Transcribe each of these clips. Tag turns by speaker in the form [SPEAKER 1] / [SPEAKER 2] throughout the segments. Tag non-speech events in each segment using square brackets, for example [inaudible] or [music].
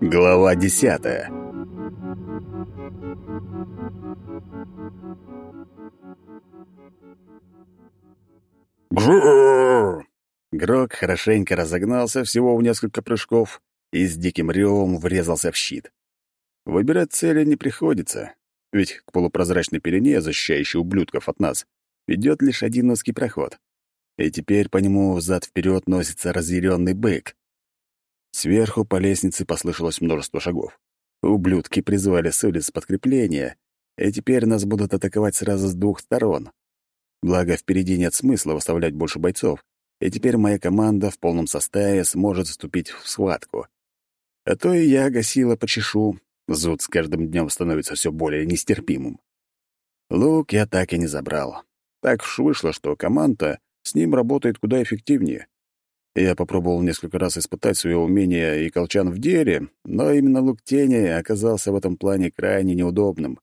[SPEAKER 1] Глава десятая Грррр! Грок хорошенько разогнался всего в несколько прыжков и с диким ревом врезался в щит. Выбирать цели не приходится, ведь к полупрозрачной пелене, защищающей ублюдков от нас, ведет лишь один узкий проход. И теперь по нему взад вперед носится разъяренный бык. Сверху по лестнице послышалось множество шагов. Ублюдки призвали с улиц подкрепление, и теперь нас будут атаковать сразу с двух сторон. Благо, впереди нет смысла выставлять больше бойцов, и теперь моя команда в полном составе сможет вступить в схватку. А то и я гасила почешу, зуд с каждым днем становится все более нестерпимым. Лук я так и не забрал. Так уж вышло, что команда с ним работает куда эффективнее. Я попробовал несколько раз испытать свое умение и колчан в деле, но именно лук тени оказался в этом плане крайне неудобным.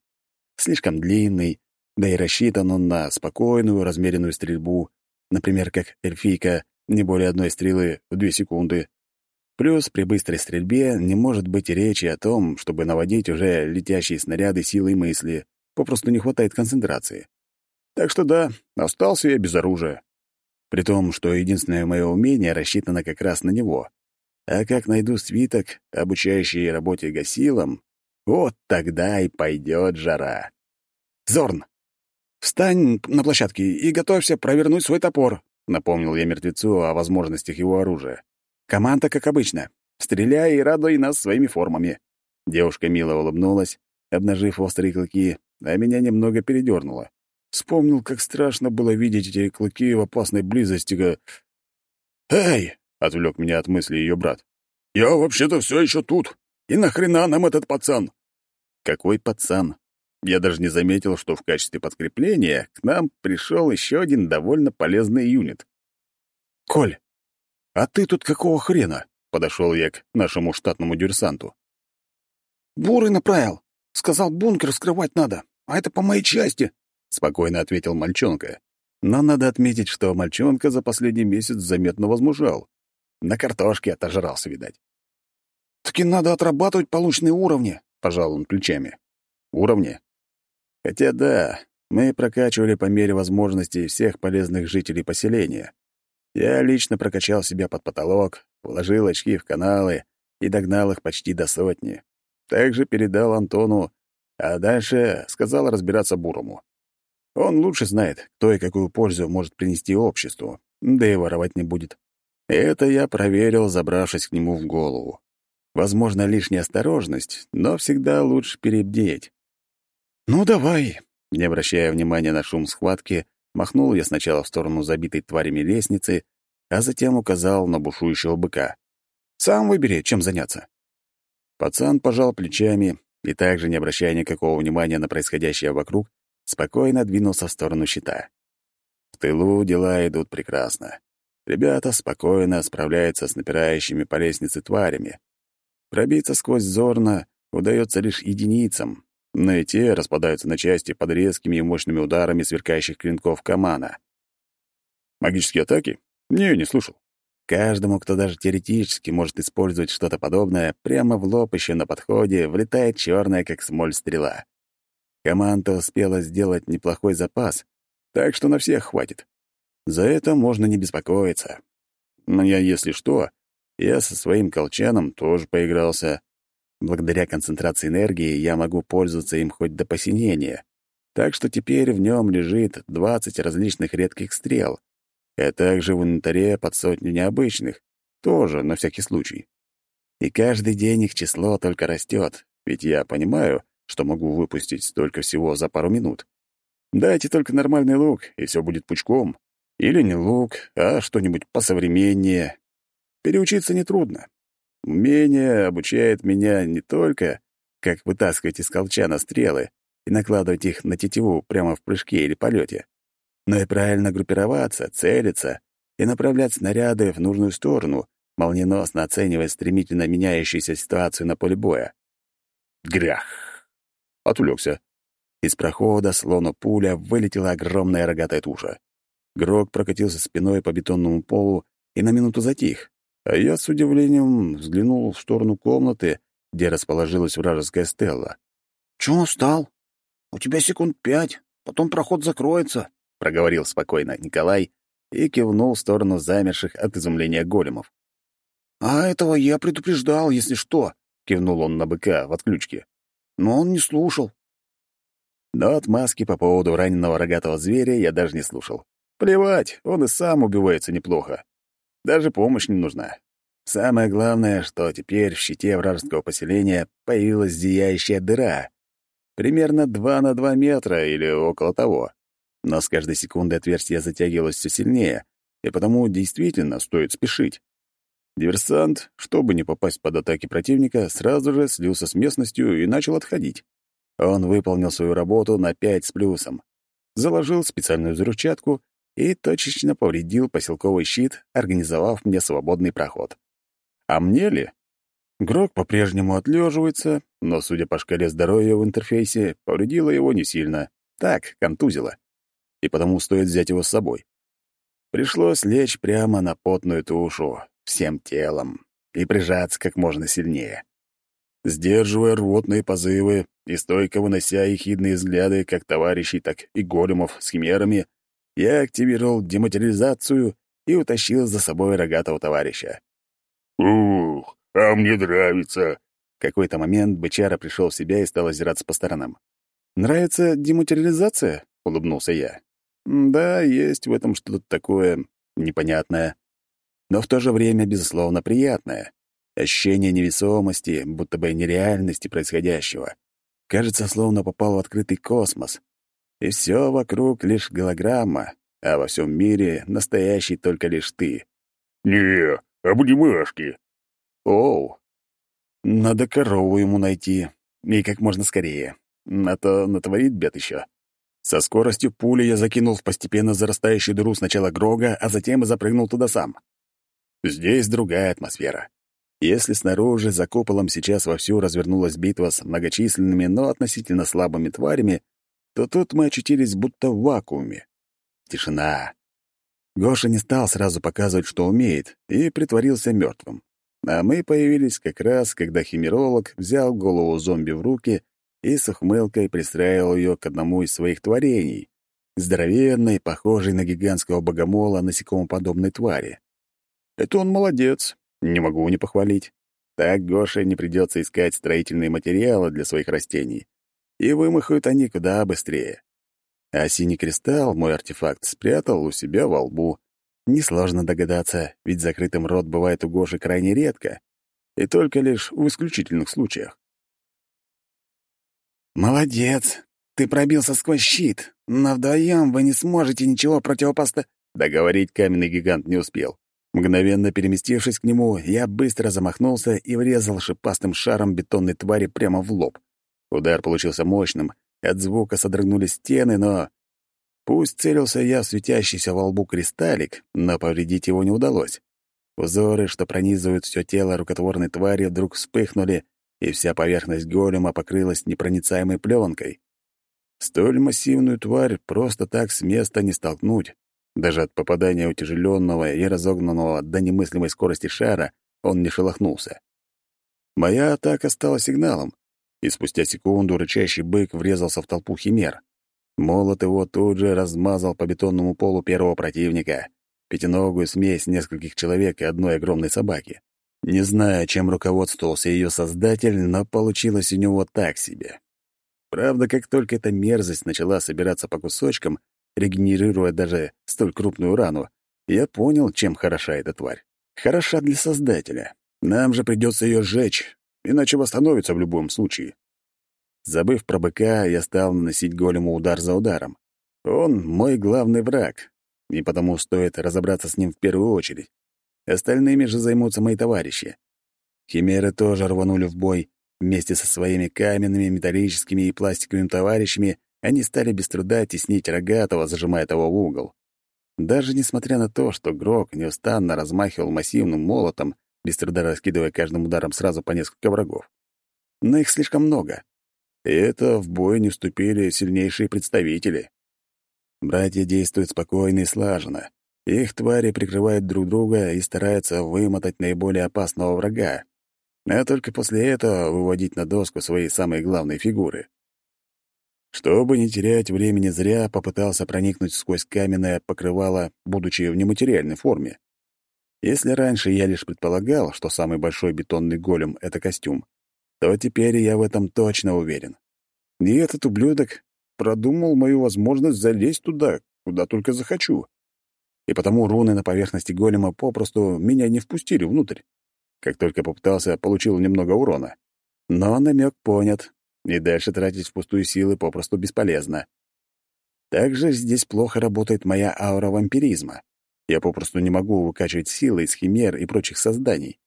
[SPEAKER 1] Слишком длинный, да и рассчитан он на спокойную, размеренную стрельбу, например, как эльфийка, не более одной стрелы в две секунды. Плюс при быстрой стрельбе не может быть и речи о том, чтобы наводить уже летящие снаряды силой мысли, попросту не хватает концентрации. Так что да, остался я без оружия. При том, что единственное мое умение рассчитано как раз на него. А как найду свиток, обучающий работе гасилом, вот тогда и пойдет жара. «Зорн, встань на площадке и готовься провернуть свой топор», — напомнил я мертвецу о возможностях его оружия. «Команда, как обычно. Стреляй и радуй нас своими формами». Девушка мило улыбнулась, обнажив острые клыки, а меня немного передернуло. Вспомнил, как страшно было видеть эти клыки в опасной близости. «Эй!» — отвлек меня от мысли ее брат. «Я вообще-то все еще тут. И нахрена нам этот пацан?» «Какой пацан?» Я даже не заметил, что в качестве подкрепления к нам пришел еще один довольно полезный юнит. «Коль, а ты тут какого хрена?» — подошел я к нашему штатному диверсанту.
[SPEAKER 2] «Бурый направил. Сказал, бункер скрывать надо. А это по моей части», —
[SPEAKER 1] спокойно ответил мальчонка. Но надо отметить, что мальчонка за последний месяц заметно возмужал. На картошке отожрался, видать.
[SPEAKER 2] «Таки надо отрабатывать полученные уровни», — пожал он плечами.
[SPEAKER 1] «Уровни?» Хотя да, мы прокачивали по мере возможностей всех полезных жителей поселения. Я лично прокачал себя под потолок, вложил очки в каналы и догнал их почти до сотни. Также передал Антону, а дальше сказал разбираться Бурому. Он лучше знает, кто и какую пользу может принести обществу, да и воровать не будет. Это я проверил, забравшись к нему в голову. Возможно, лишняя осторожность, но всегда лучше перебдеть. «Ну, давай!» Не обращая внимания на шум схватки, махнул я сначала в сторону забитой тварями лестницы, а затем указал на бушующего быка. «Сам выбери, чем заняться». Пацан пожал плечами и, также не обращая никакого внимания на происходящее вокруг, спокойно двинулся в сторону щита. В тылу дела идут прекрасно. Ребята спокойно справляются с напирающими по лестнице тварями. Пробиться сквозь зорно удается лишь единицам, но и те распадаются на части под резкими и мощными ударами сверкающих клинков Камана. Магические атаки? Не, не слышал. Каждому, кто даже теоретически может использовать что-то подобное, прямо в лоб еще на подходе влетает черная, как смоль, стрела. Команда успела сделать неплохой запас, так что на всех хватит. За это можно не беспокоиться. Но я, если что, я со своим колчаном тоже поигрался. Благодаря концентрации энергии я могу пользоваться им хоть до посинения. Так что теперь в нем лежит 20 различных редких стрел, а также в инвентаре под сотню необычных, тоже на всякий случай. И каждый день их число только растет, ведь я понимаю, что могу выпустить столько всего за пару минут. Дайте только нормальный лук, и все будет пучком. Или не лук, а что-нибудь посовременнее. Переучиться нетрудно. Умение обучает меня не только, как вытаскивать из колчана стрелы и накладывать их на тетиву прямо в прыжке или полете, но и правильно группироваться, целиться и направлять снаряды в нужную сторону, молниеносно оценивая стремительно меняющуюся ситуацию на поле боя. Грях! Отвлекся. Из прохода, словно пуля, вылетела огромная рогатая туша. Грок прокатился спиной по бетонному полу и на минуту затих, А я с удивлением взглянул в сторону комнаты, где расположилась вражеская стелла.
[SPEAKER 2] «Чего стал? У тебя секунд пять, потом проход закроется», — проговорил спокойно Николай и кивнул в сторону замерших от изумления големов. «А этого я предупреждал, если что», — кивнул он на быка в отключке. «Но он не слушал».
[SPEAKER 1] Но отмазки по поводу раненого рогатого зверя я даже не слушал. Плевать, он и сам убивается неплохо. Даже помощь не нужна. Самое главное, что теперь в щите вражеского поселения появилась зияющая дыра. Примерно 2 на 2 метра или около того. Но с каждой секундой отверстие затягивалось все сильнее, и потому действительно стоит спешить. Диверсант, чтобы не попасть под атаки противника, сразу же слился с местностью и начал отходить. Он выполнил свою работу на 5 с плюсом. Заложил специальную взрывчатку и точечно повредил поселковый щит, организовав мне свободный проход. А мне ли? Грок по-прежнему отлеживается, но, судя по шкале здоровья в интерфейсе, повредило его не сильно. Так, контузило. И потому стоит взять его с собой. Пришлось лечь прямо на потную тушу, всем телом, и прижаться как можно сильнее. Сдерживая рвотные позывы и стойко вынося ехидные взгляды как товарищей, так и големов с химерами, я активировал дематериализацию и утащил за собой рогатого товарища.
[SPEAKER 3] «Ух, а мне нравится!»
[SPEAKER 1] В какой-то момент бычара пришел в себя и стал озираться по сторонам. «Нравится дематериализация?» — улыбнулся я. «Да, есть в этом что-то такое непонятное, но в то же время, безусловно, приятное. Ощущение невесомости, будто бы нереальности происходящего. Кажется, словно попал в открытый космос. И все вокруг лишь голограмма, а во всем мире настоящий только лишь ты.
[SPEAKER 3] «Не, обнимашки».
[SPEAKER 1] Оу. Надо корову ему найти. И как можно скорее. А то натворит бед еще. Со скоростью пули я закинул в постепенно зарастающую дыру сначала Грога, а затем и запрыгнул туда сам. Здесь другая атмосфера. Если снаружи за куполом сейчас вовсю развернулась битва с многочисленными, но относительно слабыми тварями, то тут мы очутились будто в вакууме. Тишина. Гоша не стал сразу показывать, что умеет, и притворился мертвым. А мы появились как раз, когда химеролог взял голову зомби в руки и с ухмылкой пристраивал ее к одному из своих творений, здоровенной, похожей на гигантского богомола насекомоподобной твари. Это он молодец, не могу не похвалить. Так Гоше не придется искать строительные материалы для своих растений, и вымахают они куда быстрее. А синий кристалл, мой артефакт, спрятал у себя во лбу. Несложно догадаться, ведь закрытым рот бывает у Гоши крайне редко, и только лишь в исключительных случаях. «Молодец! Ты пробился сквозь щит, но вдвоем вы не сможете ничего противопоста...» Договорить каменный гигант не успел. Мгновенно переместившись к нему, я быстро замахнулся и врезал шипастым шаром бетонной твари прямо в лоб. Удар получился мощным, от звука содрогнулись стены, но... Пусть целился я в светящийся во лбу кристаллик, но повредить его не удалось. Узоры, что пронизывают все тело рукотворной твари, вдруг вспыхнули, и вся поверхность голема покрылась непроницаемой пленкой. Столь массивную тварь просто так с места не столкнуть. Даже от попадания утяжеленного и разогнанного до немыслимой скорости шара он не шелохнулся. Моя атака стала сигналом, и спустя секунду рычащий бык врезался в толпу химер. Молот его тут же размазал по бетонному полу первого противника, пятиногую смесь нескольких человек и одной огромной собаки. Не знаю, чем руководствовался ее создатель, но получилось у него так себе. Правда, как только эта мерзость начала собираться по кусочкам, регенерируя даже столь крупную рану, я понял, чем хороша эта тварь. Хороша для создателя. Нам же придется ее сжечь, иначе восстановится в любом случае. Забыв про быка, я стал наносить голему удар за ударом. Он — мой главный враг, и потому стоит разобраться с ним в первую очередь. Остальными же займутся мои товарищи. Химеры тоже рванули в бой. Вместе со своими каменными, металлическими и пластиковыми товарищами они стали без труда теснить рогатого, зажимая того в угол. Даже несмотря на то, что Грок неустанно размахивал массивным молотом, без труда раскидывая каждым ударом сразу по несколько врагов. Но их слишком много. И это в бой не вступили сильнейшие представители. Братья действуют спокойно и слаженно, Их твари прикрывают друг друга и стараются вымотать наиболее опасного врага, а только после этого выводить на доску свои самые главные фигуры. Чтобы не терять времени зря, попытался проникнуть сквозь каменное покрывало, будучи в нематериальной форме. Если раньше я лишь предполагал, что самый большой бетонный голем — это костюм, то теперь я в этом точно уверен. И этот ублюдок продумал мою возможность залезть туда, куда только захочу. И потому руны на поверхности голема попросту меня не впустили внутрь. Как только попытался, получил немного урона. Но намек понят, и дальше тратить впустую силы попросту бесполезно. Также здесь плохо работает моя аура вампиризма. Я попросту не могу выкачивать силы из химер и прочих созданий.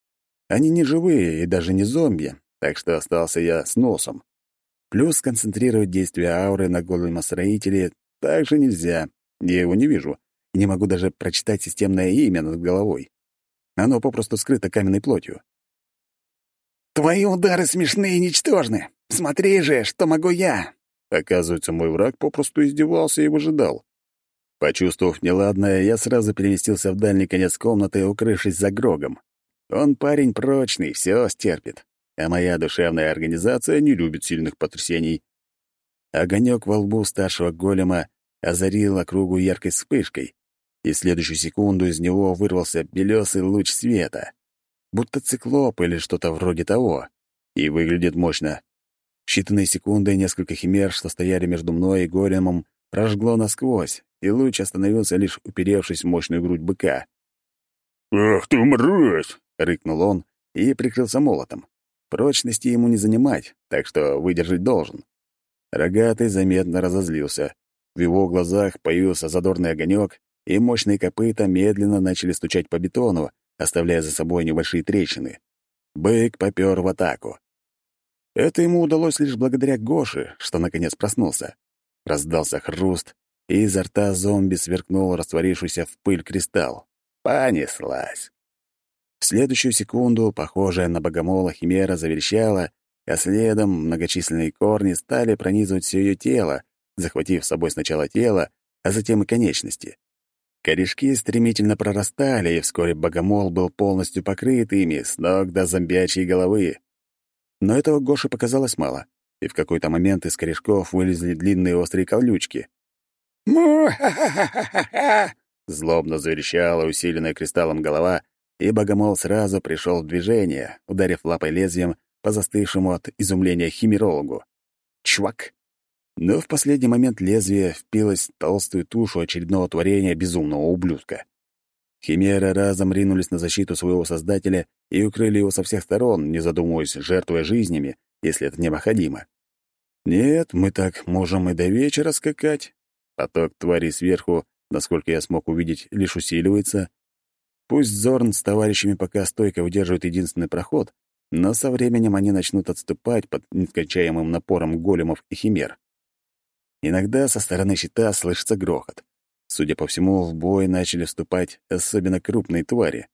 [SPEAKER 1] Они не живые и даже не зомби, так что остался я с носом. Плюс концентрировать действие ауры на големостроителе также нельзя. Я его не вижу и не могу даже прочитать системное имя над головой. Оно попросту скрыто каменной плотью.
[SPEAKER 2] «Твои удары смешные и ничтожны. Смотри же, что могу я!»
[SPEAKER 1] Оказывается, мой враг попросту издевался и выжидал. Почувствовав неладное, я сразу переместился в дальний конец комнаты, укрывшись за Грогом. Он парень прочный, все стерпит. А моя душевная организация не любит сильных потрясений. Огонек во лбу старшего голема озарил округу яркой вспышкой, и в следующую секунду из него вырвался белесый луч света, будто циклоп или что-то вроде того, и выглядит мощно. Считанные секунды несколько химер, что стояли между мной и големом, прожгло насквозь, и луч остановился лишь уперевшись в мощную грудь быка.
[SPEAKER 3] «Ах ты, мразь!»
[SPEAKER 1] — рыкнул он и прикрылся молотом. Прочности ему не занимать, так что выдержать должен. Рогатый заметно разозлился. В его глазах появился задорный огонек, и мощные копыта медленно начали стучать по бетону, оставляя за собой небольшие трещины. Бык попёр в атаку. Это ему удалось лишь благодаря Гоше, что наконец проснулся. Раздался хруст, и изо рта зомби сверкнул растворившийся в пыль кристалл. Понеслась. В следующую секунду, похожая на богомола химера, заверещала, а следом многочисленные корни стали пронизывать все ее тело, захватив с собой сначала тело, а затем и конечности. Корешки стремительно прорастали, и вскоре богомол был полностью покрыт ими, с ног до зомбячьей головы. Но этого Гоше показалось мало, и в какой-то момент из корешков вылезли длинные острые колючки.
[SPEAKER 2] «Му-ха-ха-ха-ха-ха!»
[SPEAKER 1] Злобно заверещала усиленная кристаллом голова, и богомол сразу пришел в движение, ударив лапой лезвием по застывшему от изумления химерологу. Чвак! Но в последний момент лезвие впилось в толстую тушу очередного творения безумного ублюдка. Химеры разом ринулись на защиту своего создателя и укрыли его со всех сторон, не задумываясь, жертвуя жизнями, если это необходимо. Нет, мы так можем и до вечера скакать. Поток тварей сверху, насколько я смог увидеть, лишь усиливается. Пусть Зорн с товарищами пока стойко удерживают единственный проход, но со временем они начнут отступать под нескончаемым напором големов и химер. Иногда со стороны щита слышится грохот. Судя по всему, в бой начали вступать особенно крупные твари.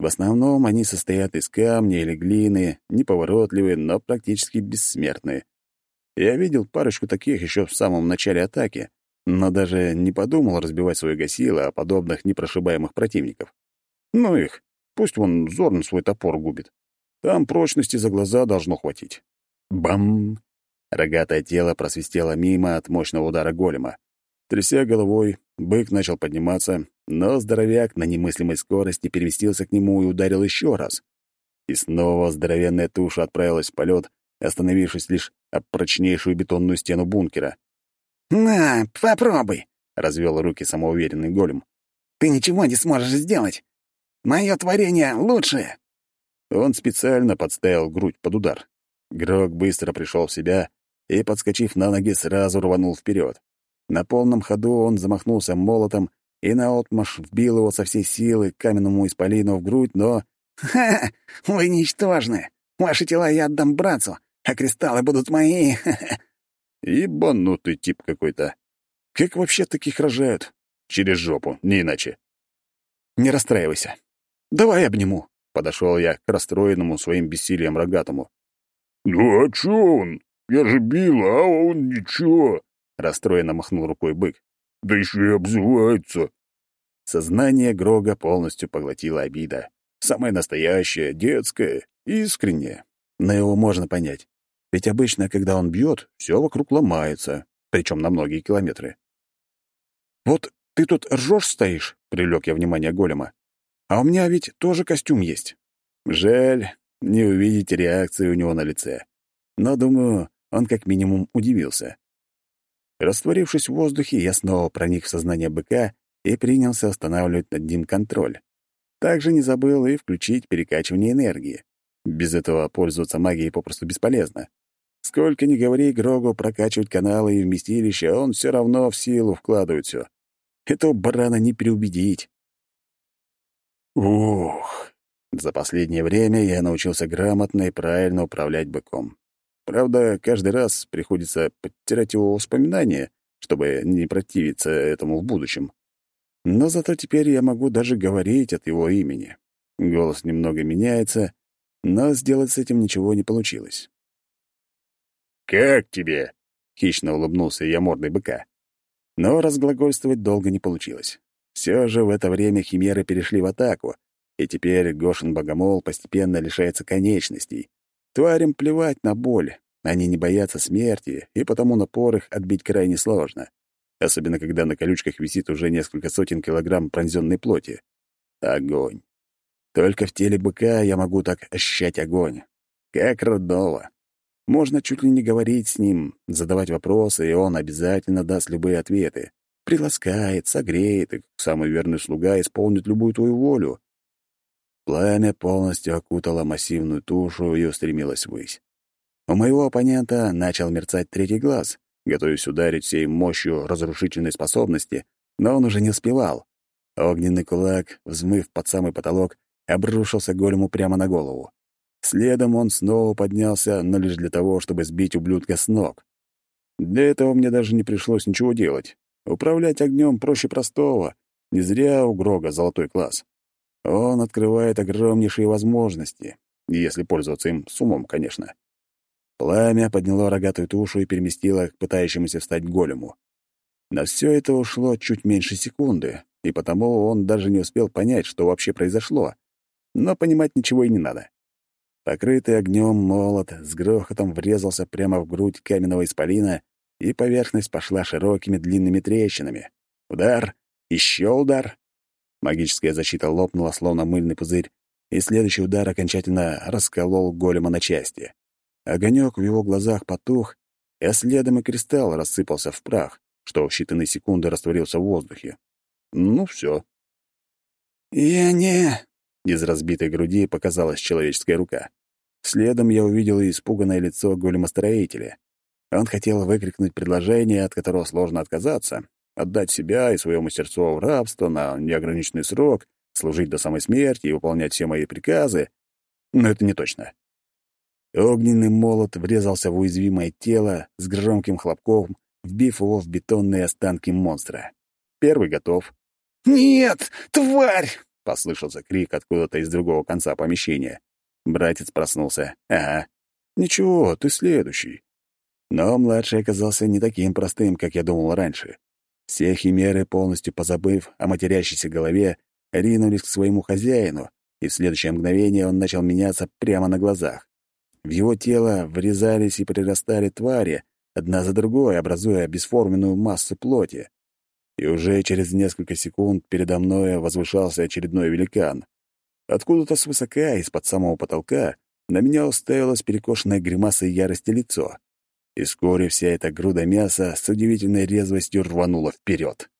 [SPEAKER 1] В основном они состоят из камня или глины, неповоротливые, но практически бессмертные. Я видел парочку таких еще в самом начале атаки, но даже не подумал разбивать свои гасилы о подобных непрошибаемых противников. Ну их, пусть вон Зорн свой топор губит. Там прочности за глаза должно хватить. Бам! Рогатое тело просвистело мимо от мощного удара голема. Тряся головой, бык начал подниматься, но здоровяк на немыслимой скорости переместился к нему и ударил еще раз. И снова здоровенная туша отправилась в полет, остановившись лишь об прочнейшую бетонную стену бункера.
[SPEAKER 2] «На, попробуй!»
[SPEAKER 1] — развел руки самоуверенный голем.
[SPEAKER 2] «Ты ничего не сможешь сделать! Мое творение лучшее!»
[SPEAKER 1] Он специально подставил грудь под удар. Грок быстро пришел в себя и, подскочив на ноги, сразу рванул вперед. На полном ходу он замахнулся молотом и наотмашь вбил его со всей силы каменному исполину в грудь, но... [laughs]
[SPEAKER 2] «Ха! Вы ничтожны! Ваши тела я отдам братцу, а кристаллы будут мои!»
[SPEAKER 1] Ебанутый тип какой-то. Как вообще таких рожают? Через жопу, не иначе. Не расстраивайся. Давай обниму. Подошел я к расстроенному своим бессилием рогатому.
[SPEAKER 3] «Ну а чё он? Я же бил, а он ничего!»
[SPEAKER 1] Расстроенно махнул рукой бык.
[SPEAKER 3] «Да еще и обзывается!»
[SPEAKER 1] Сознание Грога полностью поглотила обида. Самая настоящая, детская, искренняя. Но его можно понять. Ведь обычно, когда он бьет, все вокруг ломается, причем на многие километры. «Вот ты тут ржешь стоишь», — привлек я внимание голема. «А у меня ведь тоже костюм есть». Жаль, не увидеть реакции у него на лице. Но, думаю, он как минимум удивился. Растворившись в воздухе, я снова проник в сознание быка и принялся устанавливать над ним контроль. Также не забыл и включить перекачивание энергии. Без этого пользоваться магией попросту бесполезно. Сколько ни говори Грогу прокачивать каналы и вместилища, он все равно в силу вкладывает все. Этого барана не переубедить. Ух! За последнее время я научился грамотно и правильно управлять быком. Правда, каждый раз приходится подтирать его воспоминания, чтобы не противиться этому в будущем. Но зато теперь я могу даже говорить от его имени. Голос немного меняется, но сделать с этим ничего не получилось.
[SPEAKER 3] «Как тебе?»
[SPEAKER 1] — хищно улыбнулся я мордой быка. Но разглагольствовать долго не получилось. Все же в это время химеры перешли в атаку, и теперь Гошин Богомол постепенно лишается конечностей. Тварям плевать на боль, они не боятся смерти, и потому напор их отбить крайне сложно особенно когда на колючках висит уже несколько сотен килограмм пронзенной плоти. Огонь. Только в теле быка я могу так ощущать огонь. Как родного. Можно чуть ли не говорить с ним, задавать вопросы, и он обязательно даст любые ответы. Приласкает, согреет, и, самый верный слуга, исполнит любую твою волю. Пламя полностью окутало массивную тушу и устремилось ввысь. У моего оппонента начал мерцать третий глаз, готовясь ударить всей мощью разрушительной способности, но он уже не успевал. Огненный кулак, взмыв под самый потолок, обрушился голему прямо на голову. Следом он снова поднялся, но лишь для того, чтобы сбить ублюдка с ног. Для этого мне даже не пришлось ничего делать. Управлять огнем проще простого. Не зря у Грога золотой класс. Он открывает огромнейшие возможности, если пользоваться им с умом, конечно. Пламя подняло рогатую тушу и переместило к пытающемуся встать голему. На все это ушло чуть меньше секунды, и потому он даже не успел понять, что вообще произошло. Но понимать ничего и не надо. Покрытый огнем молот с грохотом врезался прямо в грудь каменного исполина, и поверхность пошла широкими длинными трещинами. Удар, еще удар. Магическая защита лопнула, словно мыльный пузырь, и следующий удар окончательно расколол голема на части. Огонек в его глазах потух, а следом и кристалл рассыпался в прах, что в считанные секунды растворился в воздухе. Ну, все. «Я не...» — из разбитой груди показалась человеческая рука. Следом я увидел испуганное лицо големостроителя. Он хотел выкрикнуть предложение, от которого сложно отказаться, отдать себя и свое мастерство в рабство на неограниченный срок, служить до самой смерти и выполнять все мои приказы. Но это не точно. Огненный молот врезался в уязвимое тело с громким хлопком, вбив его в бетонные останки монстра. Первый готов. «Нет, тварь!» — послышался крик откуда-то из другого конца помещения. Братец проснулся. «Ага. Ничего, ты следующий». Но младший оказался не таким простым, как я думал раньше. Все химеры, полностью позабыв о матерящейся голове, ринулись к своему хозяину, и в следующее мгновение он начал меняться прямо на глазах. В его тело врезались и прирастали твари, одна за другой, образуя бесформенную массу плоти. И уже через несколько секунд передо мной возвышался очередной великан. Откуда-то свысока, из-под самого потолка, на меня уставилось перекошенное гримасой ярости лицо. И вскоре вся эта груда мяса с удивительной резвостью рванула вперед.